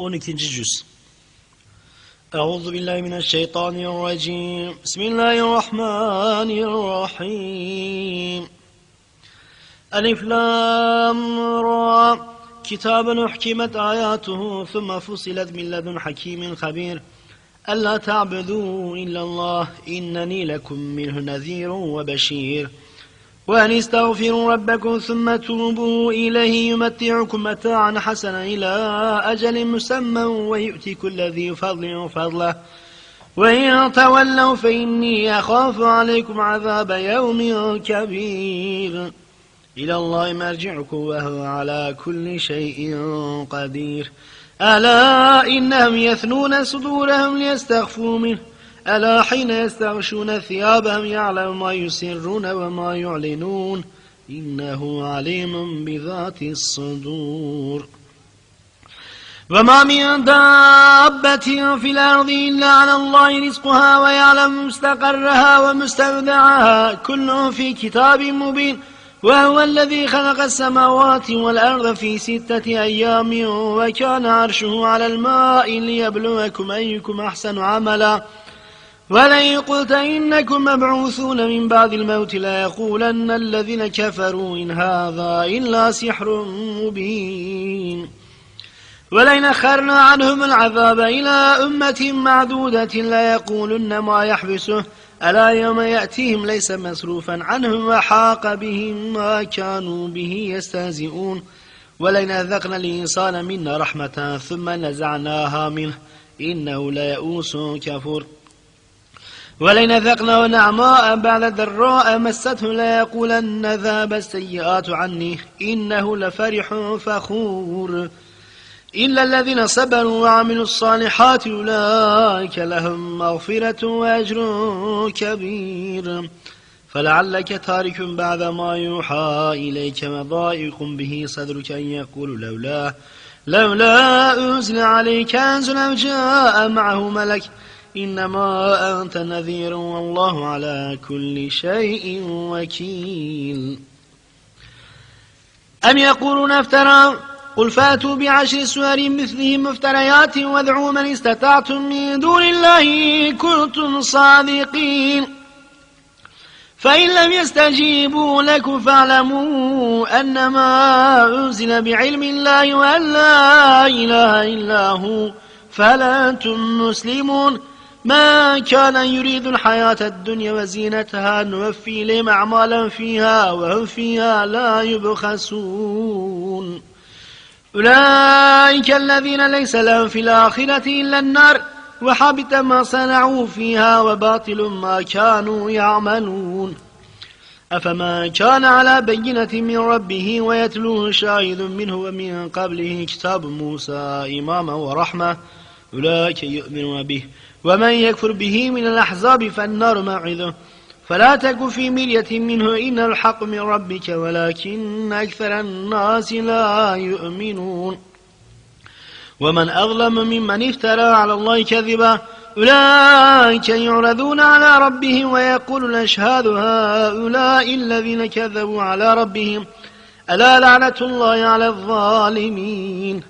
12. cüz Euzu billahi mineşşeytanirracim. Bismillahirrahmanirrahim. Elif lam ra. Kitabun uhkimet ayatuhu thumma fusilet min ledun hakimin habir. ألا تعبدوا إلا الله إنني لكم منه نذير وبشير وأن استغفروا ربكم ثم توبوا إليه يمتعكم متاعا حسنا إلى أجل مسمى ويؤتي كل ذي فضل فضله وإن تولوا فإني أخاف عليكم عذاب يوم كبير. إلى الله مرجعكم وهو على كل شيء قدير. ألا إنهم يثنون صدورهم ليستغفوا منه؟ ألا حين يستغشون ثيابهم يعلم ما يسرون وما يعلنون؟ إنه عليم بذات الصدور. وما من دابة في الأرض إلا على الله رزقها ويعلم مستقرها ومستودعها. كل في كتاب مبين. وهو الذي خلق السماوات والأرض في ستة أيام وكان عرشه على الماء ليبلوكم أيكم أحسن عملا. ولئن قلت إنكم مبعوثون من بعد الموت ليقولن الذين كفروا إن هذا إلا سحر مبين. ولئن أخرنا عنهم العذاب إلى أمة معدودة ليقولن ما يحبسه. ألا يوم يأتيهم ليس مصروفا عنهم وحاق بهم ما كانوا به يستهزئون. ولئن أذقنا الإنسان منا رحمة ثم نزعناها منه. إنه ليئوس كفور. ولئن ذقنا نعماء بعد ضراء مسته ليقولن ذهب السيئات عني إنه لفرح فخور إلا الذين صبروا وعملوا الصالحات أولئك لهم مغفرة وأجر كبير فلعلك تارك بعد ما يوحى إليك وضائق به صدرك أن يقول لولا لولا أنزل عليك أنزل أو جاء معه ملك إنما أنت نذير والله على كل شيء وكيل. أم يقولون افترى؟ قل فاتوا بعشر سور مثله مفتريات وادعوا من استطعتم من دون الله كنتم صادقين. فإن لم يستجيبوا لكم فاعلموا أنما أنزل بعلم الله وأن لا إله إلا هو فلا أنتم مسلمون. ما كان يريد الحياة الدنيا وزينتها نوفي لهم أعمالا فيها وهم فيها لا يبخسون. أولئك الذين ليس لهم في الآخرة إلا النار وحبط ما صنعوا فيها وباطل ما كانوا يعملون. أفما كان على بينة من ربه ويتلوه شاهد منه ومن قبله كتاب موسى إماما ورحمة أولئك يؤمنون به. ومن يكفر به من الأحزاب فالنار موعده. فلا تك في مرية منه إن الحق من ربك ولكن أكثر الناس لا يؤمنون. ومن أظلم ممن افترى على الله كذبا أولئك يعرضون على ربهم ويقول الأشهاد هؤلاء الذين كذبوا على ربهم. ألا لعنة الله على الظالمين.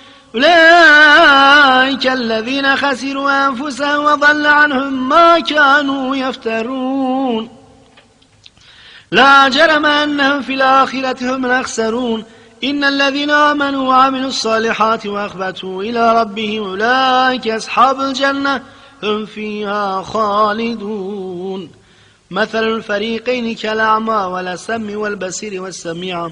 أولئك الذين خسروا أنفسهم وضل عنهم ما كانوا يفترون. لا جرم أنهم في الآخرة هم الأخسرون. إن الذين آمنوا وعملوا الصالحات وأخبتوا إلى ربهم أولئك أصحاب الجنة هم فيها خالدون. مثل الفريقين كالأعمى والسم والبصير والسميع.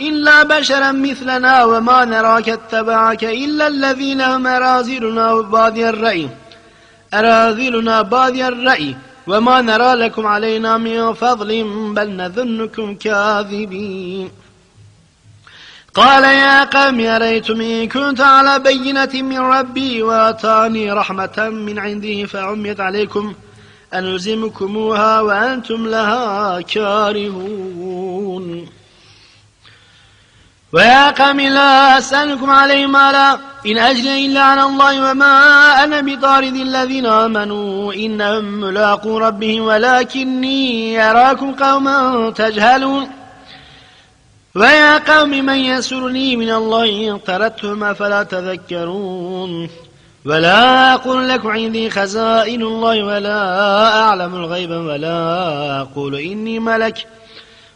إلا بشرا مثلنا وما نراك اتبعك إلا الذين هم أراذلنا بادي الرأي. أراذلنا بادي الرأي. وما نرى لكم علينا من فضل بل نظنكم كاذبين. قال يا قوم أريتم إن كنت على بينة من ربي وآتاني رحمة من عنده فعميت عليكم أنلزمكموها وأنتم لها كارهون. ويا قوم لا أسألكم عليه مالا إن أجري إلا على الله وما أنا بطارد الذين آمنوا إنهم ملاقوا ربهم ولكني أراكم قوما تجهلون. ويا قوم من يسرني من الله إن طردتهم فلا تذكرون. ولا أقول لكم عندي خزائن الله ولا أعلم الغيب ولا أقول إني ملك.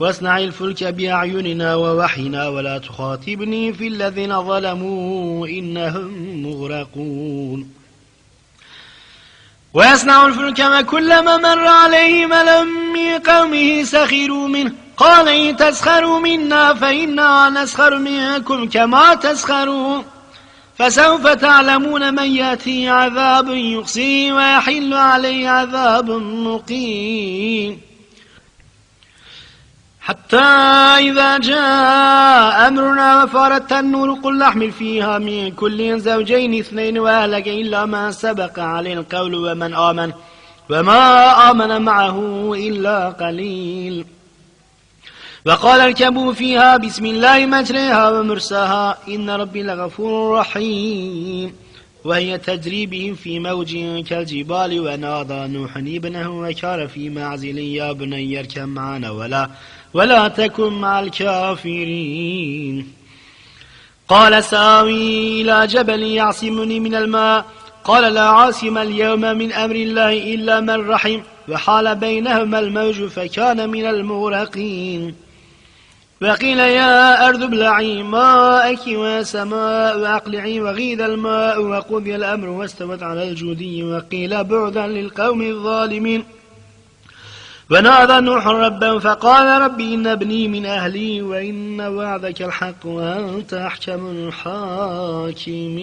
واصنع الفلك بأعيننا ووحينا ولا تخاطبني في الذين ظلموا إنهم مغرقون. ويصنع الفلك وكلما مر عليه ملأ من قومه سخروا منه. قال إن تسخروا منا فإنا نسخر منكم كما تسخرون. فسوف تعلمون من يأتي عذاب يقصي ويحل عليه عذاب مقيم. حتى إذا جاء أمرنا وفارت النور قل نحمل فيها من كل زوجين اثنين وأهلك إلا ما سبق عليه القول ومن آمن وما آمن معه إلا قليل. وقال اركبوا فيها بسم الله مجريها ومرساها إن ربي لغفور رحيم. وهي تجري بهم في موج كالجبال ونادى نوح ابنه وكان في معزل يا بني يركب معنا ولا ولا تكن مع الكافرين. قال ساوي إلى جبل يعصمني من الماء. قال لا عاصم اليوم من أمر الله إلا من رحم. وحال بينهما الموج فكان من المغرقين. وقيل يا أرض ابلعي ماءك وسماء وأقلعي وغيد الماء وقضي الأمر واستوت على الجودي. وقيل بعدا للقوم الظالمين. ونادى نوح ربا فقال ربي إن ابني من أهلي وإن وعدك الحق وأنت أحكم الحاكمين.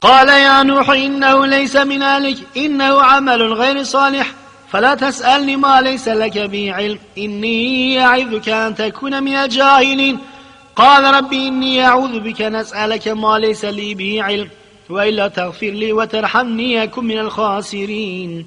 قال يا نوح إنه ليس من أهلك إنه عمل غير صالح فلا تسألني ما ليس لك به علم إني أعذك أن تكون من الجاهلين. قال ربي إني أعوذ بك أن أسألك ما ليس لي به علم وإلا تغفر لي وترحمني أكن من الخاسرين.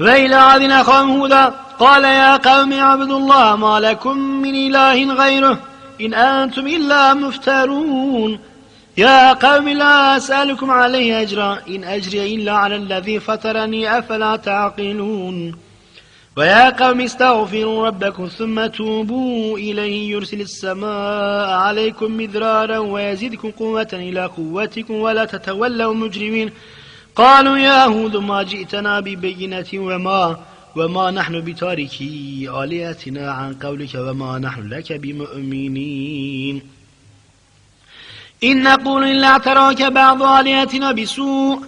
وإلى عاد أخاهم هودا قال يا قوم اعبدوا الله ما لكم من إله غيره إن أنتم إلا مفترون. يا قوم لا أسألكم عليه أجرا إن أجري إلا على الذي فطرني أفلا تعقلون. ويا قوم استغفروا ربكم ثم توبوا إليه يرسل السماء عليكم مذرارا ويزيدكم قوة إلى قوتكم ولا تتولوا مجرمين. قالوا يا هود ما جئتنا ببينة وما وما نحن بتاركي آلهتنا عن قولك وما نحن لك بمؤمنين. إن نقول إلا اعتراك بعض آلهتنا بسوء.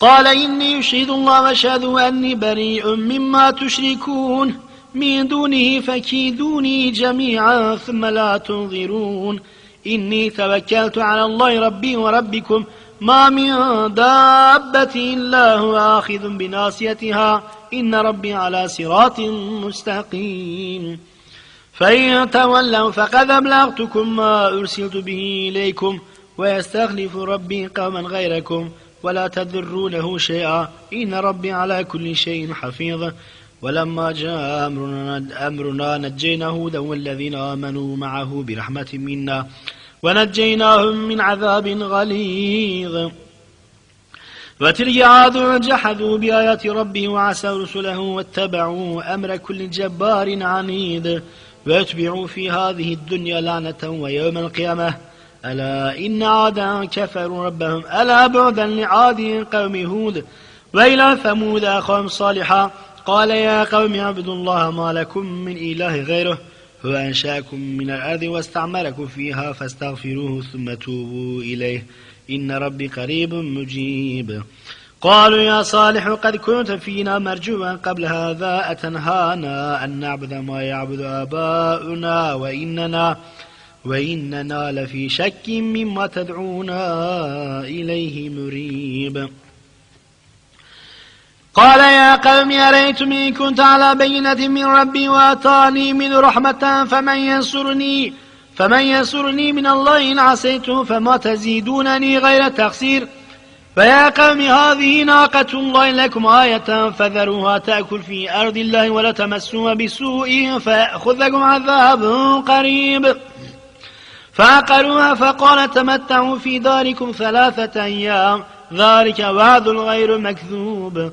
قال إني يشهد الله وأشهد أني بريء مما تشركون. من دونه فكيدوني جميعا ثم لا تنظرون. إني توكلت على الله ربي وربكم ما من دابة إلا هو آخذ بناصيتها. إن ربي على صراط مستقيم. فإن تولوا فقد أبلغتكم ما أرسلت به إليكم ويستخلف ربي قوما غيركم ولا تذرونه شيئا. إن ربي على كل شيء حفيظ. ولما جاء أمرنا, أمرنا نجينا هودا والذين آمنوا معه برحمة منا. ونجيناهم من عذاب غليظ. وتلك عاد جحدوا بآيات ربه وعسوا رسله واتبعوا أمر كل جبار عنيد. ويتبعوا في هذه الدنيا لعنة ويوم القيامة. ألا إن عادا كفروا ربهم. ألا بعدا لعاد قوم هود. وإلى ثمود أخوهم صالحا. قال يا قوم اعبدوا الله ما لكم من إله غيره. هو أنشأكم من الأرض واستعملكم فيها فاستغفروه ثم توبوا إليه. إن ربي قريب مجيب. قالوا يا صالح قد كنت فينا مرجوا قبل هذا أتنهانا أن نعبد ما يعبد آباؤنا وإننا وإننا لفي شك مما تدعونا إليه مريب. قال يا قوم أريتم إن كنت على بينة من ربي وآتاني من رحمة فمن ينصرني؟ فمن ينصرني من الله إن عصيته فما تزيدونني غير تقصير فيا قوم هذه ناقة الله لكم آية فذروها تأكل في أرض الله ولا تمسوها بسوء فيأخذكم عذاب قريب. فعقروها فقال تمتعوا في داركم ثلاثة أيام ذلك وعد غير مكذوب.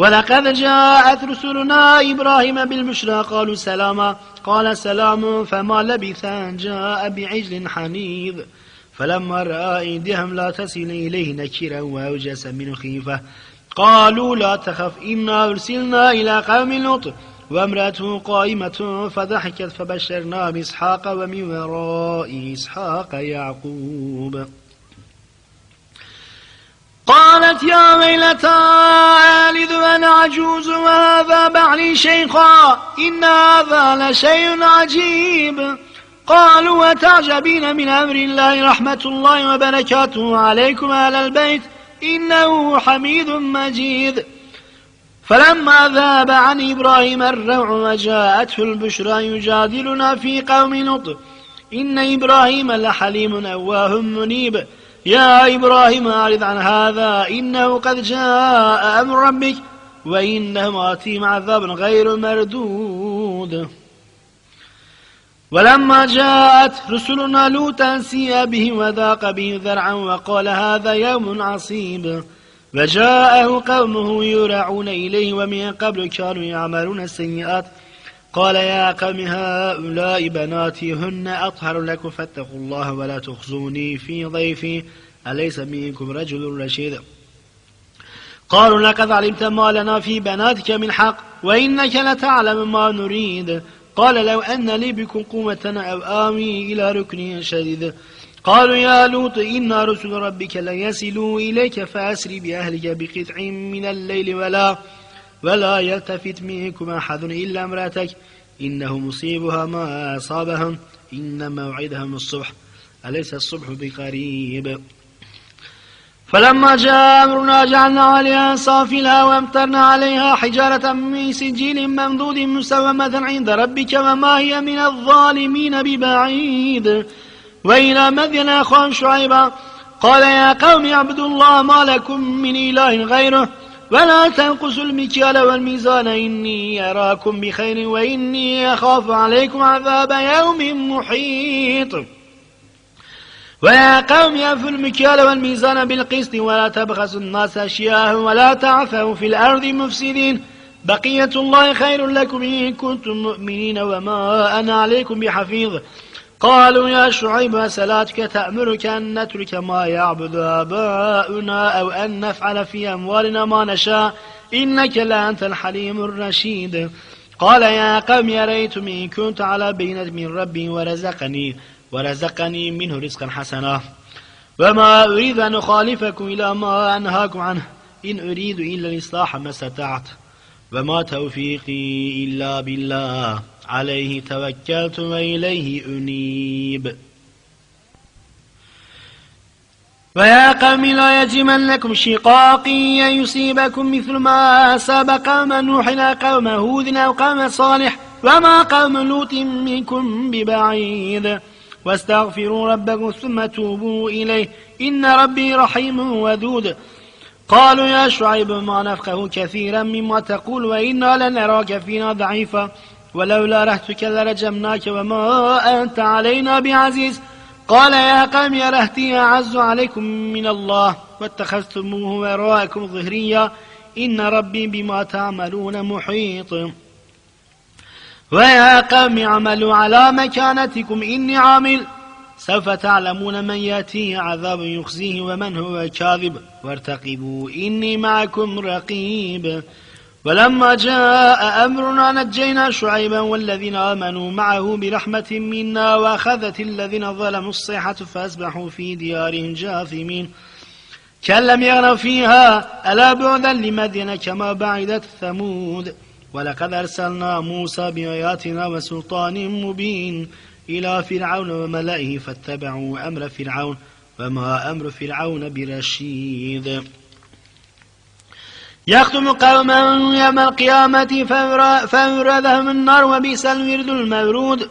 ولقد جاءت رسلنا إبراهيم بالبشرى. قالوا سلاما. قال سلام فما لبث أن جاء بعجل حنيذ. فلما رأى أيديهم لا تصل إليه نكرا وأوجس من خيفة. قالوا لا تخف إنا أرسلنا إلى قوم لوط وامرأته قائمة فضحكت فبشرنا بإسحاق ومن وراء إسحاق يعقوب. قالت يا ويلتى آلد أنا عجوز وهذا بعلي شيخا إن هذا لشيء عجيب. قالوا وتعجبين من أمر الله رحمة الله وبركاته عليكم أهل البيت؟ إنه حميد مجيد. فلما ذاب عن إبراهيم الروع وجاءته البشرى يجادلنا في قوم لط إن إبراهيم لحليم أواه منيب. يا إبراهيم أعرض عن هذا إنه قد جاء أمر ربك وإنهم آتيهم عذاب غير مردود. ولما جاءت رسلنا لوطا سيئ به وذاق به ذرعا وقال هذا يوم عصيب. وجاءه قومه يرعون إليه ومن قبل كانوا يعملون السيئات. قال يا قوم هؤلاء بناتي هن أطهر لكم فاتقوا الله ولا تخزوني في ضيفي. أليس منكم رجل رشيد؟ قالوا لقد علمت ما لنا في بناتك من حق وإنك لتعلم ما نريد. قال لو أن لي بكم قوة أو آوي إلى ركن شديد. قالوا يا لوط إن رسل ربك لن يصلوا إليك فأسري بأهلك بقطع من الليل ولا ولا يلتفت منكم أحد إلا امرأتك. إنه مصيبها ما أصابهم. إن موعدهم الصبح. أليس الصبح بقريب؟ فلما جاء أمرنا جعلنا عليها صافلها وأمطرنا عليها حجارة من سجيل ممدود مسومة عند ربك وما هي من الظالمين ببعيد. وإلى مدين أخوان شعيبا قال يا قوم اعبدوا الله ما لكم من إله غيره. ولا تنقصوا المكيال والميزان إني أراكم بخير وإني أخاف عليكم عذاب يوم محيط. ويا قوم يأفوا المكيال والميزان بالقسط ولا تبخسوا الناس أشياءهم ولا تعثوا في الأرض مفسدين. بقية الله خير لكم إن كنتم مؤمنين وما أنا عليكم بحفيظ. قالوا يا شعيب صلاتك تأمرك أن نترك ما يعبد آباؤنا أو أن نفعل في أموالنا ما نشاء؟ إنك لأنت الحليم الرشيد. قال يا قوم يا ريتم إن كنت على بينة من ربي ورزقني ورزقني منه رزقا حسنا. وما أريد أن أخالفكم إلى ما أنهاكم عنه. إن أريد إلا الإصلاح ما استطعت. وما توفيقي إلا بالله. عليه توكلت وإليه أنيب. ويا قوم لا يجمنكم شقاقي أن يصيبكم مثل ما أصاب قوم نوح قوم هود أو قوم صالح وما قوم لوط منكم ببعيد. واستغفروا ربكم ثم توبوا إليه. إن ربي رحيم ودود قالوا يا شعيب ما نفقه كثيرا مما تقول وإنا لنراك فينا ضعيفا. ولولا رهتك لرجمناك وما أنت علينا بعزيز. قال يا قوم يا رهتي أعز عليكم من الله واتخذتموه وراءكم ظهريا. إن ربي بما تعملون محيط. ويا قوم اعملوا على مكانتكم إني عامل. سوف تعلمون من يأتيه عذاب يخزيه ومن هو كاذب. وارتقبوا إني معكم رقيب. ولما جاء أمرنا نجينا شعيبا والذين آمنوا معه برحمة منا وأخذت الذين ظلموا الصيحة فأصبحوا في ديارهم جاثمين. كأن لم يغنوا فيها ألا بعدا لمدين كما بعدت ثمود. ولقد أرسلنا موسى بآياتنا وسلطان مبين إلى فرعون وملئه فاتبعوا أمر فرعون وما أمر فرعون برشيد. يختم قوما يوم القيامة فيوردهم النار وبئس الورد المورود.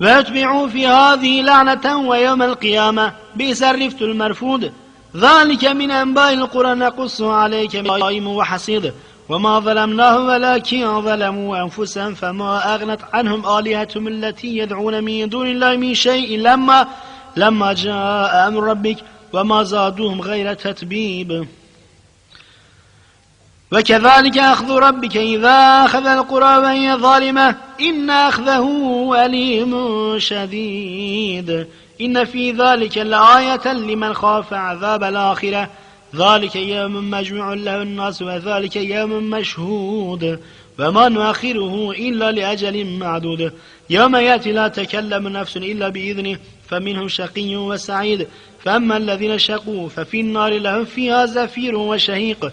ويتبعوا في هذه لعنة ويوم القيامة. بئس الرفت المرفود. ذلك من أنباء القرى نقص عليك قائم وحصيد. وما ظلمناهم ولكن ظلموا أنفسهم فما أغنت عنهم آلهتهم التي يدعون من دون الله من شيء. لما لما جاء أمر ربك وما زادوهم غير تتبيب. وكذلك أخذ ربك إذا أخذ القرى وهي ظالمة إن أخذه أليم شديد. إن في ذلك لآية لمن خاف عذاب الآخرة. ذلك يوم مجموع له الناس وذلك يوم مشهود. وما نؤخره إلا لأجل معدود. يوم يأتي لا تكلم نفس إلا بإذنه فمنهم شقي وسعيد. فأما الذين شقوا ففي النار لهم فيها زفير وشهيق.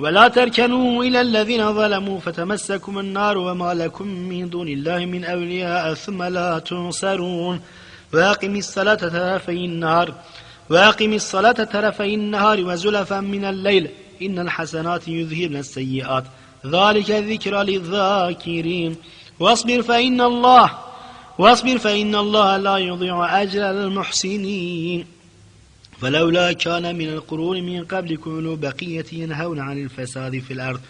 ولا تركنوا إلى الذين ظلموا فتمسكم النار وما لكم من دون الله من أولياء ثم لا تنصرون. وأقم الصلاة ترفي النهار. وأقم الصلاة ترفي النهار وزلفا من الليل. إن الحسنات يذهبن السيئات. ذلك ذكرى للذاكرين. واصبر فإن الله واصبر فإن الله لا يضيع أجر المحسنين. فلولا كان من القرون من قبلكم أولو بقية ينهون عن الفساد في الأرض.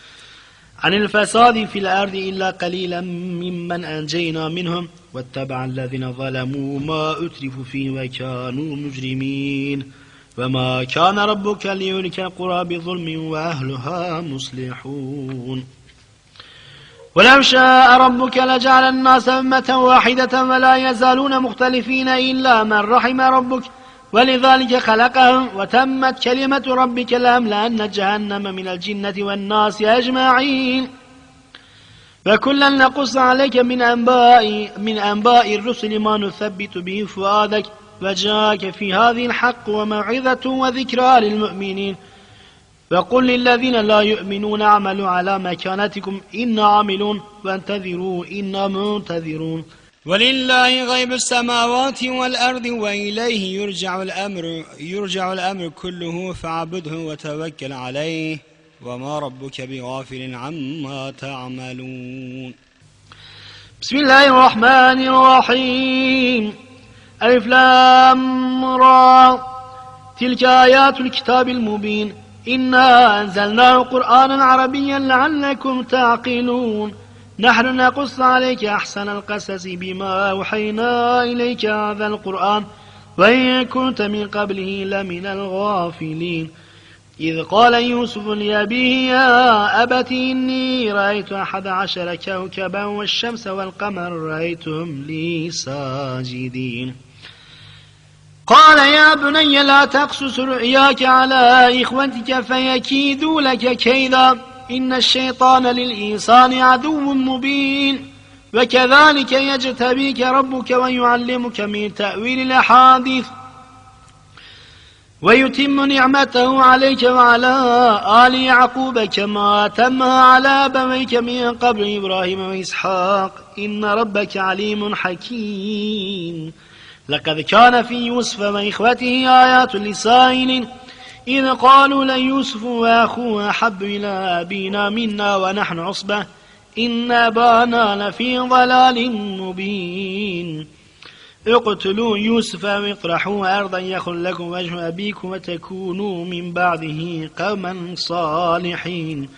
عن الفساد في الأرض إلا قليلا ممن أنجينا منهم واتبع الذين ظلموا ما أترفوا فيه وكانوا مجرمين. وما كان ربك ليهلك القرى بظلم وأهلها مصلحون. ولو شاء ربك لجعل الناس أمة واحدة ولا يزالون مختلفين إلا من رحم ربك. ولذلك خلقهم وتمت كلمة ربك لأملأن جهنم من الجنة والناس أجمعين. فكلا نقص عليك من أنباء من أنباء الرسل ما نثبت به فؤادك وجاءك في هذه الحق وموعظة وذكرى للمؤمنين. وقل للذين لا يؤمنون اعملوا على مكانتكم إنا عاملون وانتظروا إنا منتظرون. ولله غيب السماوات والأرض وإليه يرجع الأمر يرجع الأمر كله فاعبده وتوكل عليه. وما ربك بغافل عما تعملون. بسم الله الرحمن الرحيم. ألف لام را. تلك آيات الكتاب المبين. إنا أنزلناه قرآنا عربيا لعلكم تعقلون. نحن نقص عليك أحسن القصص بما أوحينا إليك هذا القرآن. وإن كنت من قبله لمن الغافلين. إذ قال يوسف لأبيه يا أبت إني رأيت أحد عشر كوكبا والشمس والقمر رأيتهم لي ساجدين. قال يا بني لا تقصص رؤياك على إخوتك فيكيدوا لك كيدا. إن الشيطان للإنسان عدو مبين وكذلك يجتبيك ربك ويعلمك من تأويل الأحاديث ويتم نعمته عليك وعلى آل يعقوب كما أتمها على أبويك من قبل إبراهيم وإسحاق. إن ربك عليم حكيم. لقد كان في يوسف وإخوته آيات لسائل إذ قالوا ليوسف وأخوه أحب إلى أبينا منا ونحن عصبة إن أبانا لفي ضلال مبين. اقتلوا يوسف واطرحوا أرضا يخل لكم وجه أبيكم وتكونوا من بعده قوما صالحين.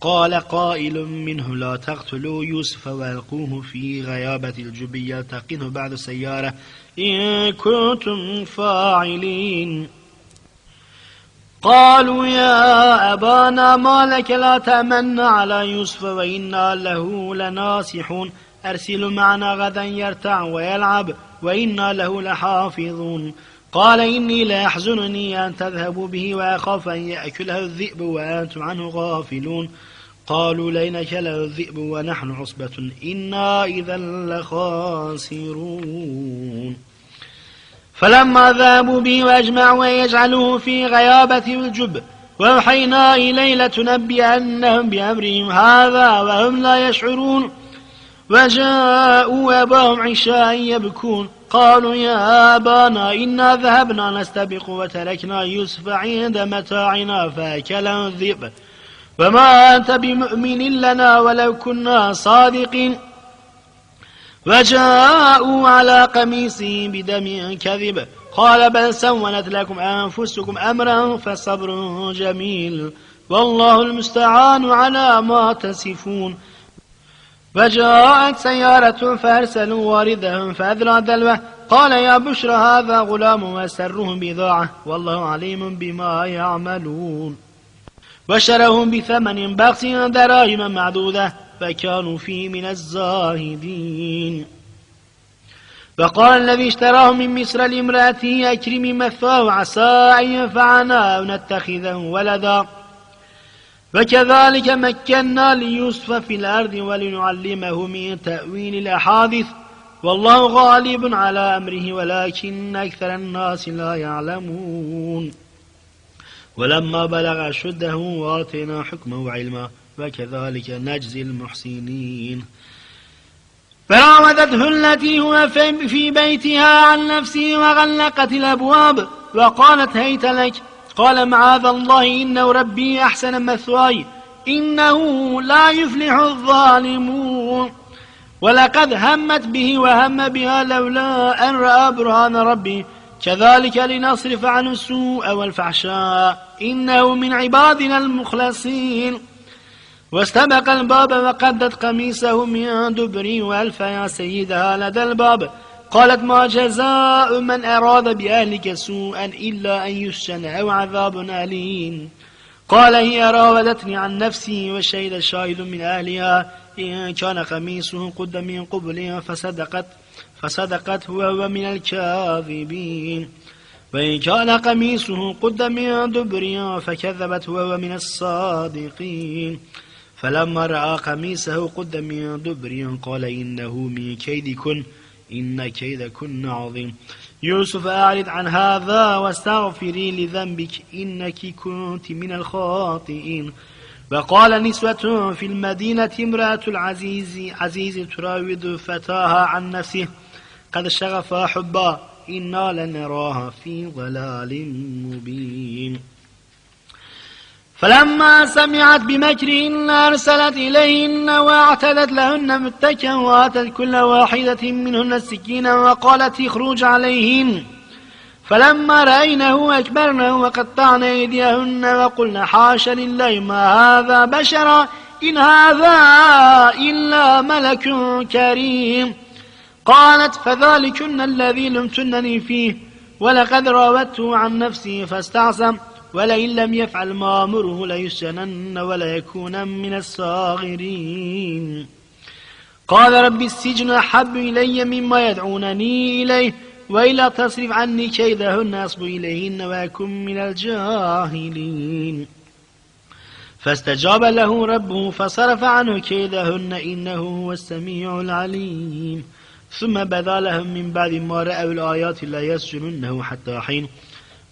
قال قائل منه لا تقتلوا يوسف وألقوه في غيابة الجب يلتقنه بعد السيارة. إن كنتم فاعلين. قالوا يا أبانا ما لك لا تأمن على يوسف وإنا له لناصحون. أرسل معنا غدا يرتع ويلعب وإنا له لحافظون. قال إني لا يحزنني أن تذهبوا به وأخاف أن يأكله الذئب وأنتم عنه غافلون. قالوا لينك له الذئب ونحن عصبة. إنا إذا لخاسرون. فلما ذهبوا به وأجمعوا أن يجعلوه في غيابة الجب وأوحينا إليه لتنبئنهم بأمرهم هذا وهم لا يشعرون. وجاءوا أباهم عشاء يبكون قالوا يا أبانا إنا ذهبنا نستبق وتركنا يوسف عند متاعنا فأكله الذئب. وما أنت بمؤمن لنا ولو كنا صادقين. وجاءوا على قميصه بدم كذب. قال بل سولت لكم أنفسكم أمرا فصبر جميل. والله المستعان على ما تصفون. فجاءت سيارة فأرسلوا واردهم فأذرى دلوه. قال يا بشرى هذا غلام وسره بضاعة. والله عليم بما يعملون. وشرهم بثمن بخس دراهم معدودة. فكانوا فيه من الزاهدين. فقال الذي اشتراه من مصر لامرأته أكرم مثواه عسى أن ينفعنا أو نتخذه ولدا. فكذلك مكنا ليوسف في الأرض ولنعلمه من تأويل الأحاديث. والله غالب على أمره ولكن أكثر الناس لا يعلمون. ولما بلغ أشده وآتينا حكمه وعلما وكذلك نجزي المحسنين. فراودته التي هو في بيتها عن نفسه وغلقت الأبواب وقالت هيت لك. قال معاذ الله إنه ربي أحسن مثواي. إنه لا يفلح الظالمون. ولقد همت به وهم بها لولا أن رأى برهان ربي. كذلك لنصرف عنه السوء والفحشاء. إنه من عبادنا المخلصين. واستبق الباب وقدت قميصه من دبر وألف يا سيدها لدى الباب. قالت ما جزاء من أراد بأهلك سوءا إلا أن يسجن أو عذاب أليم. قال هي راودتني عن نفسي وشهد شاهد من أهلها. إن كان قميصه قد من قبل فصدقت فصدقت وهو من الكاذبين. وإن كان قميصه قد من دبر فكذبت وهو من الصادقين. فلما رأى قميصه قد من دبر قال إنه من كيدكن إن كيدكن عظيم. يوسف أعرض عن هذا واستغفري لذنبك إنك كنت من الخاطئين. وقال نسوة في المدينة امرأة العزيز عزيز تراود فتاها عن نفسه قد شغفها حبا إنا لنراها في ضلال مبين. فلما سمعت بمكرهن أرسلت إليهن وأعتدت لهن متكا وآتت كل واحدة منهن السكين وقالت اخرج عليهن. فلما رأينه أكبرنه وقطعن أيديهن وقلن حاش لله ما هذا بشرا إن هذا إلا ملك كريم. قالت فذلكن الذي لمتنني فيه ولقد راودته عن نفسي فاستعصم. ولئن لم يفعل ما أمره ليسجنن وليكون من الصاغرين. قال رب السجن أحب إلي مما يدعونني إليه وإلا تصرف عني كيدهن أصب إليهن وأكن من الجاهلين. فاستجاب له ربه فصرف عنه كيدهن إنه هو السميع العليم. ثم بدا لهم من بعد ما رأوا الآيات لا يسجننه حتى حين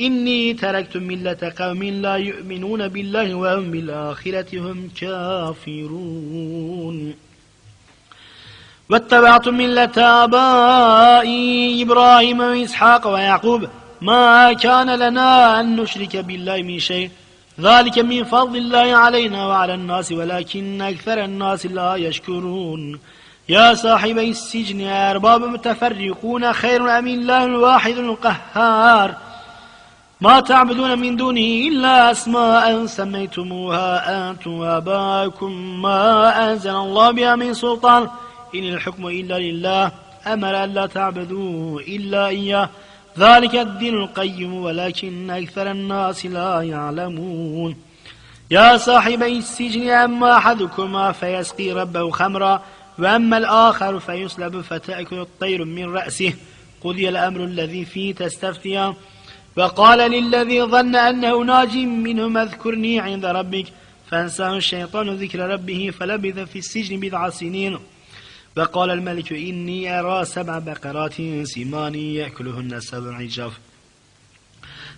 إني تركت ملة قوم لا يؤمنون بالله وهم بالآخرة هم كافرون. واتبعت ملة آبائي إبراهيم وإسحاق ويعقوب. ما كان لنا أن نشرك بالله من شيء. ذلك من فضل الله علينا وعلى الناس ولكن أكثر الناس لا يشكرون. يا صاحبي السجن يا أرباب متفرقون خير أم الله الواحد القهار. ما تعبدون من دونه إلا أسماء سميتموها أنتم وآباؤكم ما أنزل الله بها من سلطان. إن الحكم إلا لله أمر أن لا تعبدوا إلا إياه. ذلك الدين القيم ولكن أكثر الناس لا يعلمون. يا صاحبي السجن أما أحدكما فيسقي ربه خمرا وأما الآخر فيسلب فتأكل الطير من رأسه. قضي الأمر الذي فيه تستفتيان. وقال للذي ظن أنه ناج منهم اذكرني عند ربك فأنساه الشيطان ذكر ربه فلبث في السجن بضع سنين. وقال الملك إني أرى سبع بقرات سمان يأكلهن سبع عجاف.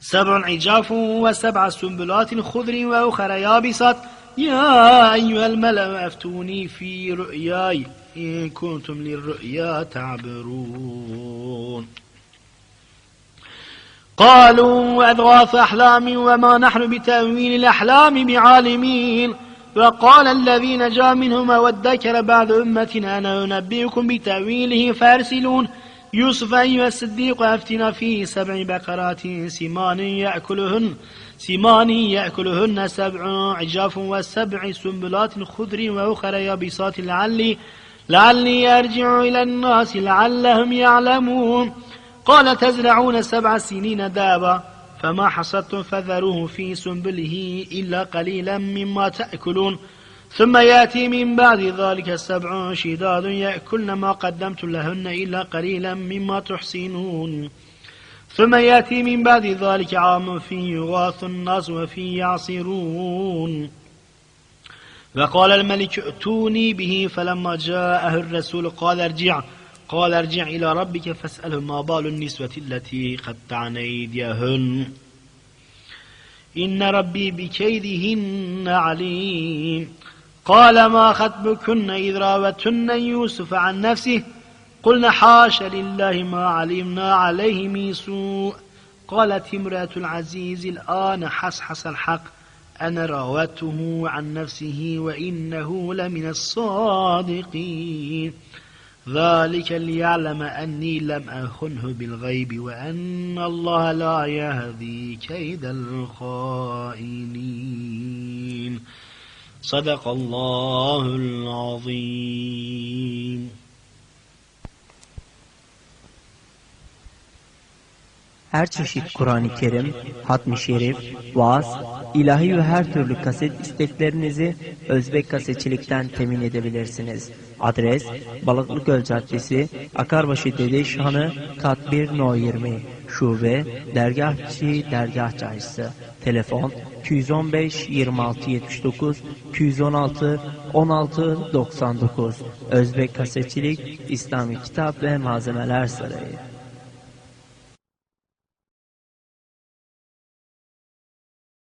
سبع عجاف وسبع سنبلات خضر وأخر يابسات. يا أيها الملأ أفتوني في رؤياي إن كنتم للرؤيا تعبرون. قالوا أضغاث أحلام وما نحن بتأويل الأحلام بعالمين. وقال الذي نجا منهما وادكر بعد أمتنا أنا أنبئكم بتأويله فارسلون. يوسف أيها الصديق أفتنا في سبع بقرات سمان يأكلهن. سمان يأكلهن سبع عجاف وسبع سنبلات خضر وأخر يابسات لعلي لعلي أرجع إلى الناس لعلهم يعلمون. قال تزرعون سبع سنين دابا فما حصدتم فذروه في سنبله إلا قليلا مما تأكلون. ثم يأتي من بعد ذلك سبع شداد يأكلن ما قدمت لهن إلا قليلا مما تحسنون. ثم يأتي من بعد ذلك عام فيه يغاث الناس وفيه يعصرون. وقال الملك ائتوني به فلما جاءه الرسول قال ارجع. قال ارجع إلى ربك فاسأله ما بال النسوة التي قطعن أيديهن إن ربي بكيدهن عليم. قال ما خطبكن إذ راوتن يوسف عن نفسه؟ قلنا حاش لله ما علمنا عليه من سوء. قالت امرأة العزيز الآن حسحس الحق. أنا راودته عن نفسه وإنه لمن الصادقين. ذلك ليعلم أني لم أخنه بالغيب وأن الله لا يهدي كيد الخائنين. صدق الله العظيم. Her çeşit Kur'an-ı Kerim, hatmi şerif, vaaz, ilahi ve her türlü kaset isteklerinizi Özbek Kasetçilik'ten temin edebilirsiniz. Adres Balıklıgöl Caddesi, Akarbaşı Dedeşhanı, Kat 1 No 20, Şube, Dergahçı, Dergah Çarşısı. Telefon 215 26 79 216 16 99 Özbek Kasetçilik İslami Kitap ve Malzemeler Sarayı